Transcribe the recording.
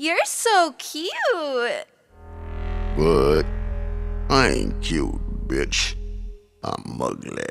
You're so cute. What? I ain't cute, bitch. I'm ugly.